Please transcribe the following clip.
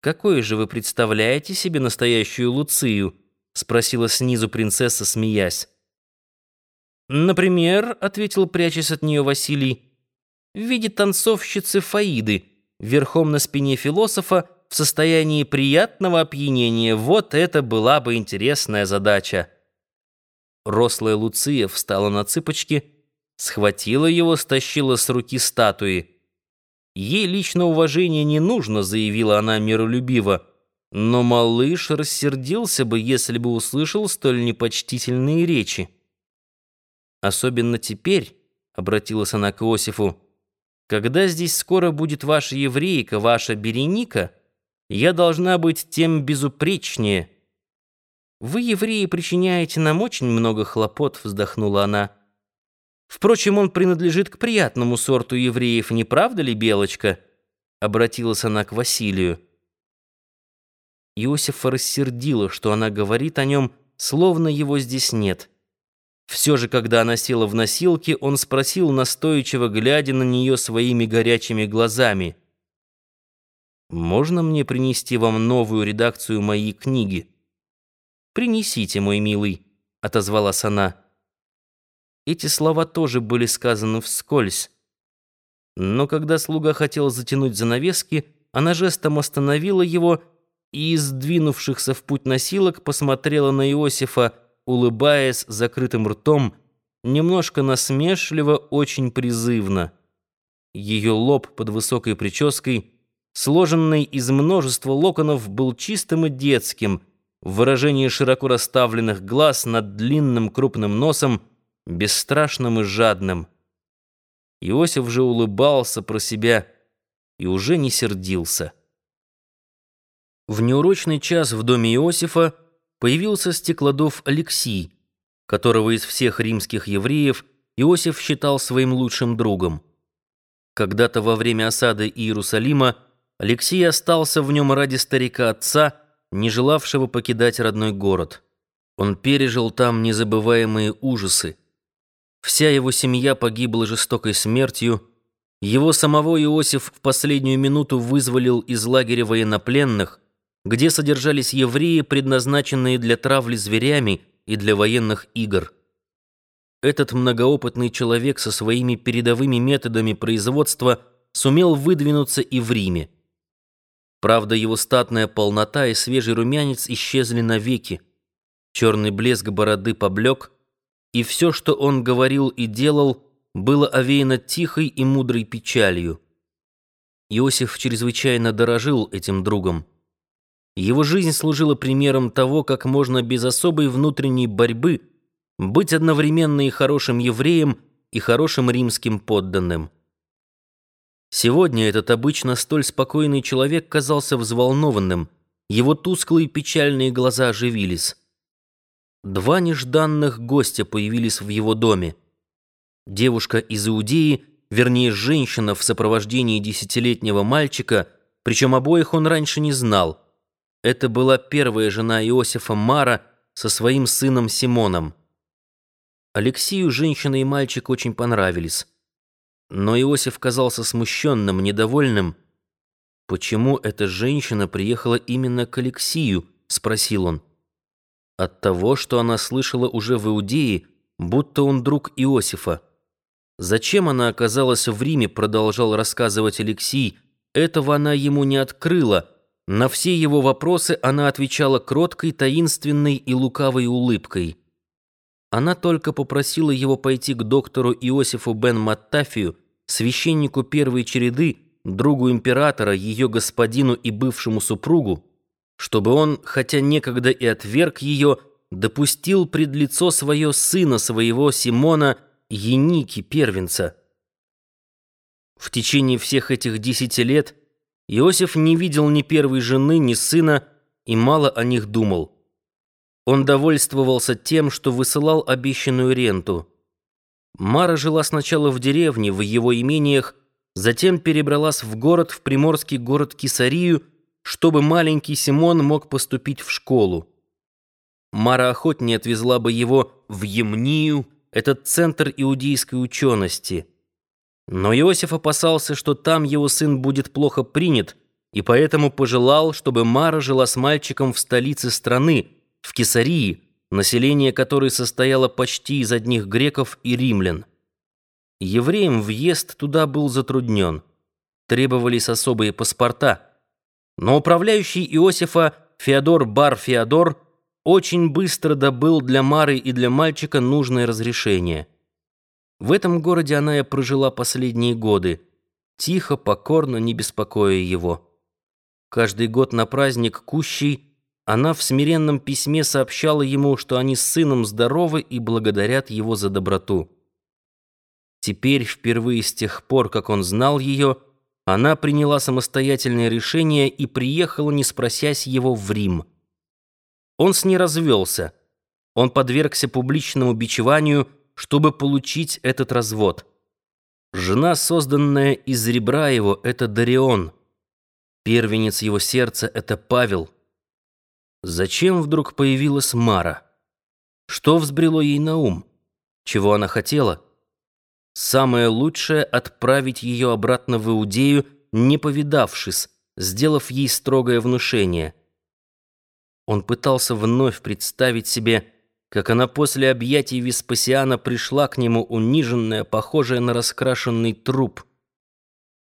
«Какой же вы представляете себе настоящую Луцию?» — спросила снизу принцесса, смеясь. «Например», — ответил, прячась от нее Василий, — «в виде танцовщицы Фаиды, верхом на спине философа, в состоянии приятного опьянения. Вот это была бы интересная задача». Рослая Луция встала на цыпочки, схватила его, стащила с руки статуи. Ей лично уважение не нужно, заявила она миролюбиво, но малыш рассердился бы, если бы услышал столь непочтительные речи. Особенно теперь, обратилась она к Иосифу, когда здесь скоро будет ваша еврейка, ваша Береника, я должна быть тем безупречнее. Вы, евреи, причиняете нам очень много хлопот, вздохнула она. Впрочем, он принадлежит к приятному сорту евреев, не правда ли, Белочка?» Обратилась она к Василию. Иосифа рассердила, что она говорит о нем, словно его здесь нет. Все же, когда она села в носилки, он спросил, настойчиво глядя на нее своими горячими глазами. «Можно мне принести вам новую редакцию моей книги?» «Принесите, мой милый», — отозвалась она. Эти слова тоже были сказаны вскользь. Но когда слуга хотел затянуть занавески, она жестом остановила его и, сдвинувшихся в путь носилок, посмотрела на Иосифа, улыбаясь закрытым ртом, немножко насмешливо, очень призывно. Ее лоб под высокой прической, сложенный из множества локонов, был чистым и детским, в выражении широко расставленных глаз над длинным крупным носом, бесстрашным и жадным. Иосиф же улыбался про себя и уже не сердился. В неурочный час в доме Иосифа появился стеклодов Алексий, которого из всех римских евреев Иосиф считал своим лучшим другом. Когда-то во время осады Иерусалима Алексей остался в нем ради старика отца, не желавшего покидать родной город. Он пережил там незабываемые ужасы. Вся его семья погибла жестокой смертью. Его самого Иосиф в последнюю минуту вызволил из лагеря военнопленных, где содержались евреи, предназначенные для травли зверями и для военных игр. Этот многоопытный человек со своими передовыми методами производства сумел выдвинуться и в Риме. Правда, его статная полнота и свежий румянец исчезли навеки. Черный блеск бороды поблек, и все, что он говорил и делал, было овеяно тихой и мудрой печалью. Иосиф чрезвычайно дорожил этим другом. Его жизнь служила примером того, как можно без особой внутренней борьбы быть одновременно и хорошим евреем, и хорошим римским подданным. Сегодня этот обычно столь спокойный человек казался взволнованным, его тусклые печальные глаза оживились. Два нежданных гостя появились в его доме. Девушка из Иудеи, вернее, женщина в сопровождении десятилетнего мальчика, причем обоих он раньше не знал. Это была первая жена Иосифа Мара со своим сыном Симоном. Алексею женщина и мальчик очень понравились. Но Иосиф казался смущенным, недовольным. «Почему эта женщина приехала именно к Алексию?» — спросил он. От того, что она слышала уже в Иудее, будто он друг Иосифа. Зачем она оказалась в Риме, продолжал рассказывать Алексей, этого она ему не открыла. На все его вопросы она отвечала кроткой, таинственной и лукавой улыбкой. Она только попросила его пойти к доктору Иосифу бен Маттафию, священнику первой череды, другу императора, ее господину и бывшему супругу, чтобы он, хотя некогда и отверг ее, допустил пред лицо свое сына своего Симона Еники первенца. В течение всех этих десяти лет Иосиф не видел ни первой жены, ни сына и мало о них думал. Он довольствовался тем, что высылал обещанную ренту. Мара жила сначала в деревне, в его имениях, затем перебралась в город, в приморский город Кисарию, чтобы маленький Симон мог поступить в школу. Мара охотнее отвезла бы его в Емнию, этот центр иудейской учености. Но Иосиф опасался, что там его сын будет плохо принят, и поэтому пожелал, чтобы Мара жила с мальчиком в столице страны, в Кесарии, население которой состояло почти из одних греков и римлян. Евреям въезд туда был затруднен. Требовались особые паспорта. Но управляющий Иосифа Феодор Бар Феодор очень быстро добыл для Мары и для мальчика нужное разрешение. В этом городе она и прожила последние годы, тихо, покорно, не беспокоя его. Каждый год на праздник Кущей она в смиренном письме сообщала ему, что они с сыном здоровы и благодарят его за доброту. Теперь, впервые с тех пор, как он знал ее, она приняла самостоятельное решение и приехала, не спросясь его, в Рим. Он с ней развелся. Он подвергся публичному бичеванию, чтобы получить этот развод. Жена, созданная из ребра его, это Дарион — Первенец его сердца — это Павел. Зачем вдруг появилась Мара? Что взбрело ей на ум? Чего она хотела? Самое лучшее — отправить ее обратно в Иудею, не повидавшись, сделав ей строгое внушение. Он пытался вновь представить себе, как она после объятий Веспасиана пришла к нему униженная, похожая на раскрашенный труп —